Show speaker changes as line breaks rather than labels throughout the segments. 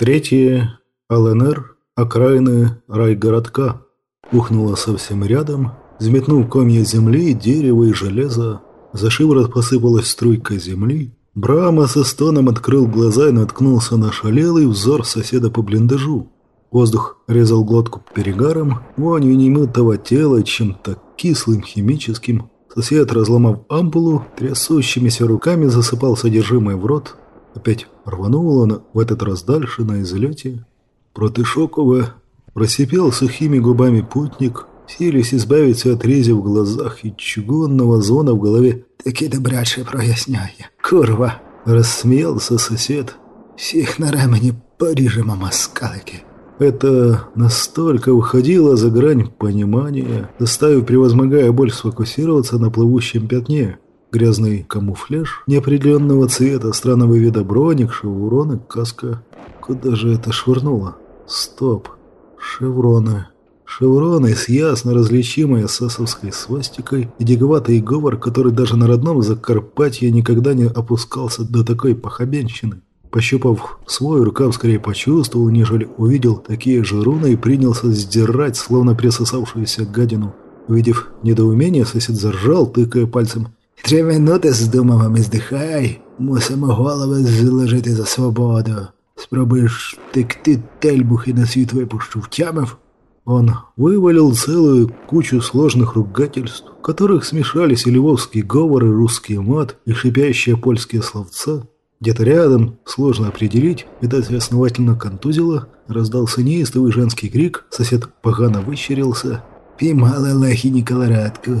Третье. ЛНР. Окраины райгородка. Ухнуло совсем рядом, взметнув комья земли, дерева и железа. За шиворот посыпалась струйка земли. Брама со стоном открыл глаза и наткнулся на шалелый взор соседа по блиндажу. Воздух резал глотку перегаром, вонью немытого тела чем-то кислым, химическим. Сосед, разломав ампулу, трясущимися руками засыпал содержимое в рот. Опять рвануло, но в этот раз дальше, на излете. Протышокова просипел сухими губами путник, сились избавиться от рези в глазах и чугунного звона в голове.
«Таки добряче проясняє. Курва!»
Рассмеялся сосед.
«Всіх на ремені поріжемо москалики».
Это настолько уходило за грань понимания, заставив, превозмогая боль, сфокусироваться на плывущем пятне. Грязный камуфляж неопределенного цвета, странного вида броник, шевроны, каска. Куда же это швырнуло? Стоп. Шевроны. Шевроны с ясно различимой эсэсовской свастикой и диговатый говор, который даже на родном Закарпатье никогда не опускался до такой похабенщины. Пощупав свой, рукав скорее почувствовал, нежели увидел такие же руны и принялся сдирать, словно присосавшуюся гадину. Увидев недоумение, сосед заржал, тыкая пальцем.
«Три минути з думами здихай, мусимо голови зложити за свободу. Спробуєш текти тельбухи на світ випущу, втямив?»
Он вывалил целую кучу сложных ругательств, в которых смешались и львовский говор, и русский мат, и шипящие польские словца. Где-то рядом, сложно определить, видать, основательно контузило, раздался неистовый женский крик, сосед погано выщерился.
«Піймали лехіні колорадку.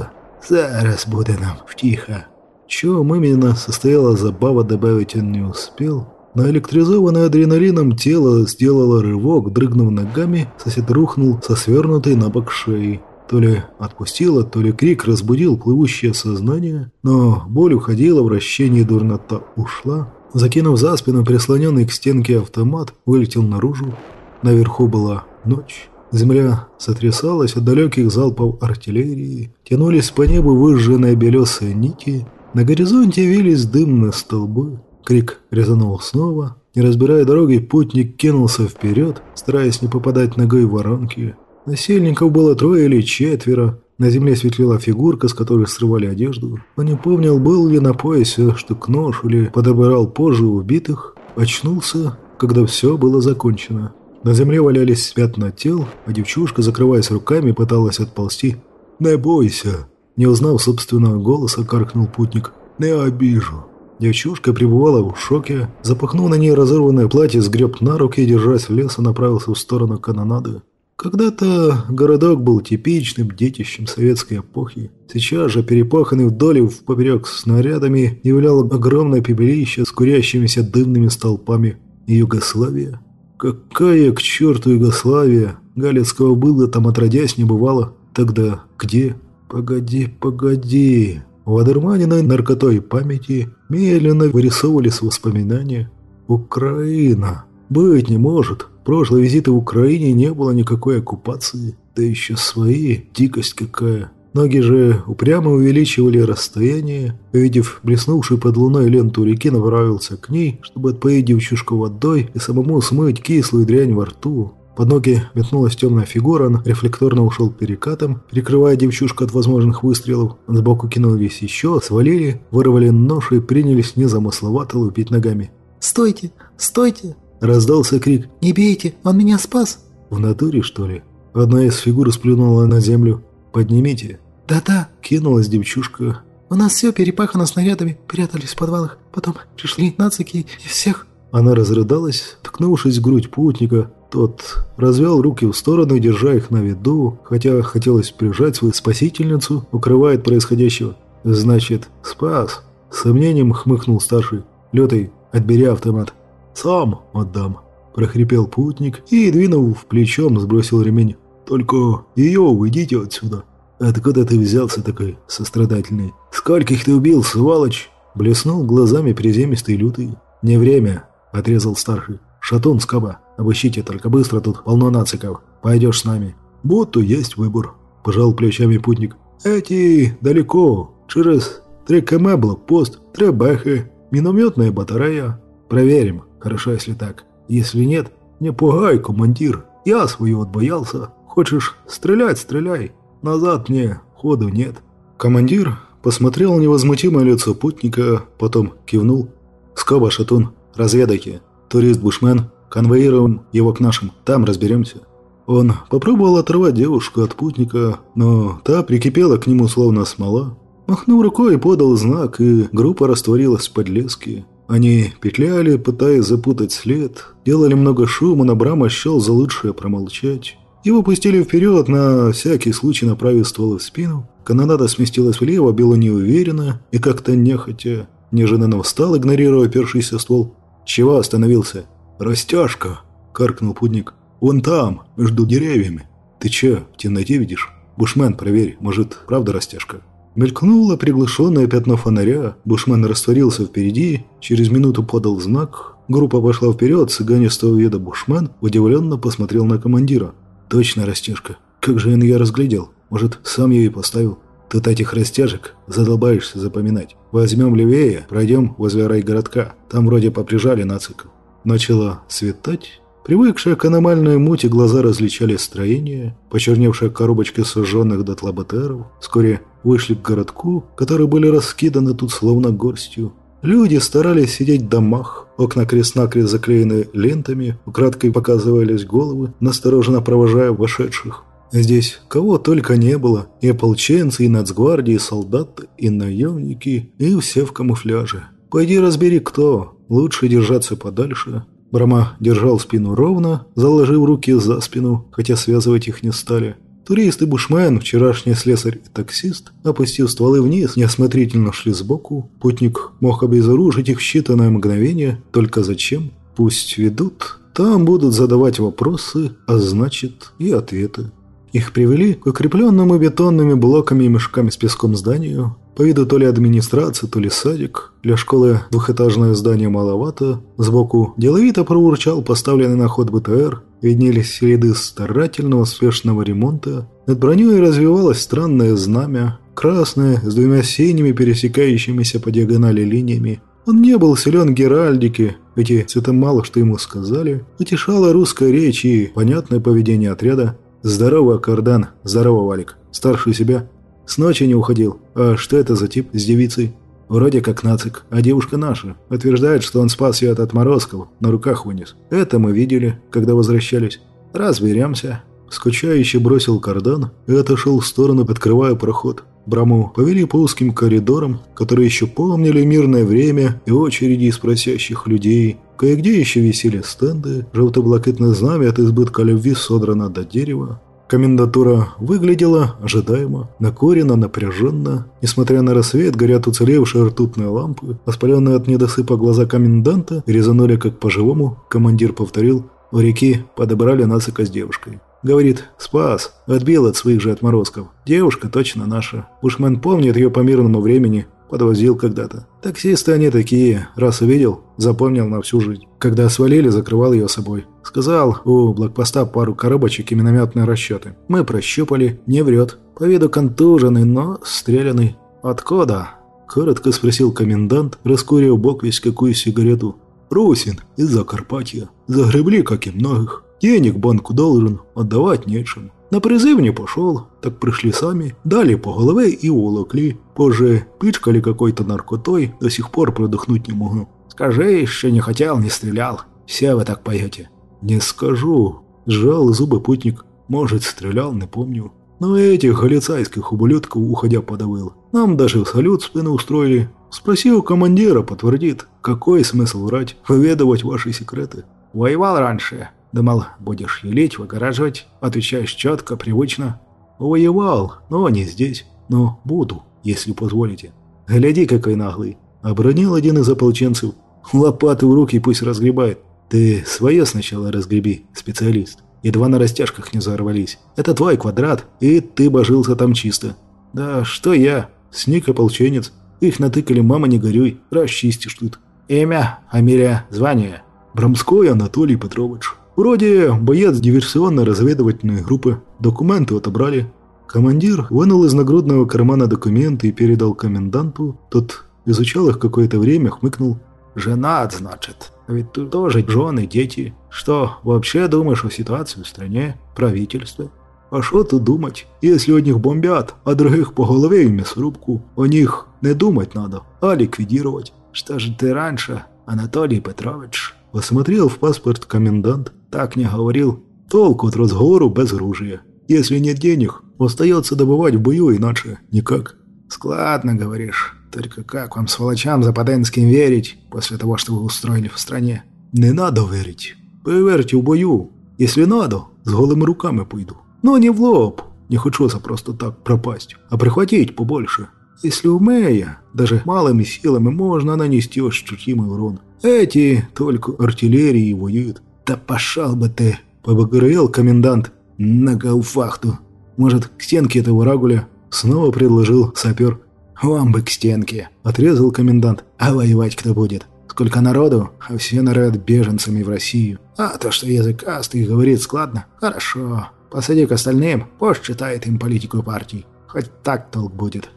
Зараз буде нам втіха».
Чем именно состояла забава, добавить он не успел. Наэлектризованное адреналином тело сделало рывок, дрыгнув ногами, сосед рухнул со свернутой на бок шеи. То ли отпустило, то ли крик разбудил плывущее сознание, но боль уходила, вращение дурнота ушла. Закинув за спину прислоненный к стенке автомат, вылетел наружу. Наверху была ночь. Земля сотрясалась от далеких залпов артиллерии. Тянулись по небу выжженные белесые нити. На горизонте вились дымные столбы. Крик резанул снова. Не разбирая дороги, путник кинулся вперед, стараясь не попадать ногой в воронки. Насельников было трое или четверо. На земле светлела фигурка, с которой срывали одежду. Он не помнил, был ли на поясе штык-нож или подобрал позже убитых. Очнулся, когда все было закончено. На земле валялись пятна тел, а девчушка, закрываясь руками, пыталась отползти. «Не бойся!» Не узнав собственного голоса, каркнул путник. «Не обижу!» Девчушка пребывала в шоке. Запахнул на ней разорванное платье, сгреб на руки и, держась в леса, направился в сторону канонады. Когда-то городок был типичным детищем советской эпохи. Сейчас же, перепаханный вдоль и поперек снарядами, являл огромное пепелище с курящимися дымными столпами. Югославия? Какая к черту Югославия? Галецкого было там отродясь не бывало. Тогда где? Погоди, погоди. В одурманенной наркотой памяти медленно вырисовывались воспоминания. Украина. Быть не может. Прошлые визиты в Украине не было никакой оккупации. Да еще свои. Дикость какая. Ноги же упрямо увеличивали расстояние. Увидев блеснувшую под луной ленту реки, направился к ней, чтобы отпоить девчушку водой и самому смыть кислую дрянь во рту. Под ноги метнулась темная фигура, он рефлекторно ушел перекатом, прикрывая девчушку от возможных выстрелов. Сбоку кинулись еще, свалили, вырвали нож и принялись незамысловато лупить ногами.
«Стойте! Стойте!»
Раздался крик
«Не бейте! Он меня спас!»
В натуре, что ли? Одна из фигур сплюнула на землю. «Поднимите!»
«Да-да!»
Кинулась девчушка.
«У нас все перепахано снарядами, прятались в подвалах. Потом пришли нацики и всех...»
Она разрыдалась, ткнувшись в грудь путника. Тот развел руки в сторону, держа их на виду, хотя хотелось прижать свою спасительницу, укрывая от происходящего. «Значит, спас!» С сомнением хмыкнул старший. «Лётай, отбери автомат!» «Сам отдам», – прохрипел путник и, двинув плечом, сбросил ремень. «Только ее уведите отсюда». «Откуда ты взялся такой сострадательный? Скольких ты убил, сволочь?» Блеснул глазами приземистый лютый. «Не время», – отрезал старший. «Шатун, скоба, обыщите, только быстро, тут полно нациков. Пойдешь с нами». «Будто есть выбор», – пожал плечами путник. «Эти далеко, через три км блокпост, три бэхи, минометная батарея. Проверим». Хорошо, если так. Если нет, «Не пугай, командир, я свою отбоялся. Хочешь стрелять – стреляй. Назад мне ходу нет». Командир посмотрел невозмутимое лицо путника, потом кивнул. «Скоба, Шатун, разведайте. Турист-бушмен, конвоируем его к нашим, там разберемся». Он попробовал оторвать девушку от путника, но та прикипела к нему словно смола. Махнул рукой и подал знак, и группа растворилась в подлеске. Они петляли, пытаясь запутать след, делали много шума, но Брама счел за лучшее промолчать. Его пустили вперед, на всякий случай направив стволы в спину. Канонада сместилась влево, Бело неуверенно и как-то нехотя. Неожиданно встал, игнорируя опершийся ствол. «Чего остановился?» «Растяжка!» – каркнул путник. «Вон там, между деревьями. Ты че, в темноте видишь? Бушмен, проверь, может, правда растяжка?» Мелькнуло приглушенное пятно фонаря, бушмен растворился впереди, через минуту подал знак. Группа пошла вперед, цыганистого вида бушмен удивленно посмотрел на командира. «Точно растяжка. Как же он ее разглядел? Может, сам ее и поставил?» Тут этих растяжек задолбаешься запоминать. Возьмем левее, пройдем возле райгородка. Там вроде поприжали нациков. Начало светать, Привыкшие к аномальной мути глаза различали строение, почерневшая коробочка сожженных дотла БТРов, вскоре вышли к городку, которые были раскиданы тут словно горстью. Люди старались сидеть в домах, окна крест-накрест заклеены лентами, украдкой показывались головы, настороженно провожая вошедших. Здесь кого только не было, и ополченцы, и нацгвардии, и солдаты, и наемники, и все в камуфляже. Пойди разбери кто, лучше держаться подальше, Брама держал спину ровно, заложив руки за спину, хотя связывать их не стали. Турист и бушмен, вчерашний слесарь и таксист, опустив стволы вниз, неосмотрительно шли сбоку. Путник мог обезоружить их в считанное мгновение. Только зачем? Пусть ведут. Там будут задавать вопросы, а значит и ответы. Их привели к укрепленному бетонными блоками и мешками с песком зданию. По виду то ли администрация, то ли садик. Для школы двухэтажное здание маловато. Сбоку деловито проурчал поставленный на ход БТР. Виднелись следы старательного спешного ремонта. Над броней развивалось странное знамя. Красное, с двумя синими пересекающимися по диагонали линиями. Он не был силен геральдике, эти цвета мало что ему сказали. Утешала русская речь и понятное поведение отряда. «Здорово, Кардан. Здорово, Валик. Старший себя?» С ночи не уходил. А что это за тип с девицей? Вроде как нацик, а девушка наша. Утверждает, что он спас ее от отморозков, на руках вынес. Это мы видели, когда возвращались. Разберемся. Скучающе бросил кардан и отошел в сторону, открывая проход. Браму повели по узким коридорам, которые еще помнили мирное время и очереди из просящих людей. Кое-где еще висели стенды, желто-блакитное знамя от избытка любви содрано до дерева. Комендатура выглядела ожидаемо, накурено, напряженно. Несмотря на рассвет, горят уцелевшие ртутные лампы. Воспаленные от недосыпа глаза коменданта резанули как по-живому. Командир повторил, у реки подобрали нацика с девушкой. Говорит, спас, отбил от своих же отморозков. Девушка точно наша. Ушман помнит ее по мирному времени, подвозил когда-то. Таксисты они такие, раз увидел, запомнил на всю жизнь. Когда свалили, закрывал ее собой. Сказал, у блокпоста пару коробочек и минометные расчеты. Мы прощупали, не врет. По виду контуженный, но стрелянный. Откуда? Коротко спросил комендант, раскурив бок весь какую сигарету. Русин, из Закарпатья. Загребли, как и многих. Денег банку должен, отдавать нечем. На призыв не пошел, так пришли сами, дали по голове и уволокли. Позже пичкали какой-то наркотой, до сих пор продохнуть не могу. Скажи, еще не хотел, не стрелял. Все вы так поете. Не скажу. Сжал зубы путник. Может, стрелял, не помню. Но этих галицайских ублюдков уходя подавил. Нам даже салют спину устроили. Спроси у командира, подтвердит. Какой смысл врать, выведывать ваши секреты? Воевал раньше, Думал, будешь юлить, выгораживать, отвечаешь четко, привычно. Воевал, но не здесь. Но буду, если позволите. Гляди, какой наглый. Обронил один из ополченцев. Лопаты в руки пусть разгребает. Ты свое сначала разгреби, специалист. Едва на растяжках не взорвались. Это твой квадрат, и ты божился там чисто. Да что я? Сник ополченец. Их натыкали, мама, не горюй, расчистишь тут. Имя, фамилия, звание. Брамской Анатолий Петрович. Вроде боец диверсионно-разведывательной группы. Документы отобрали. Командир вынул из нагрудного кармана документы и передал коменданту. Тот изучал их какое-то время, хмыкнул. «Женат, значит. А ведь тут тоже жены, дети. Что, вообще думаешь о ситуации в стране, правительстве? А що тут думать? Если одних бомбят, а других по голове в мясорубку, о них не думать надо, а ликвидировать.
Что же ты раньше, Анатолий Петрович?
Посмотрел в паспорт комендант. Так не говорил. Толку от разговору без оружия. Если нет денег, остается добывать в бою, иначе никак.
Складно говоришь. Только как вам, сволочам западенским, верить после того, что вы устроили в стране?
Не надо верить. Поверьте в бою. Если надо, с голыми руками пойду. Но не в лоб. Не хочу за просто так пропасть, а прихватить побольше. Если умея, даже малыми силами можно нанести ощутимый урон. Эти только артиллерии воюют.
Да пошел бы ты,
побагровел комендант.
На гауфахту.
Может, к стенке этого рагуля? Снова предложил сапер.
«Вам бы к стенке», —
отрезал комендант.
«А воевать кто будет? Сколько народу, а все народ беженцами в Россию. А то, что языкастый говорит складно, хорошо. Посади к остальным, пусть читает им политику партии. Хоть так толк будет».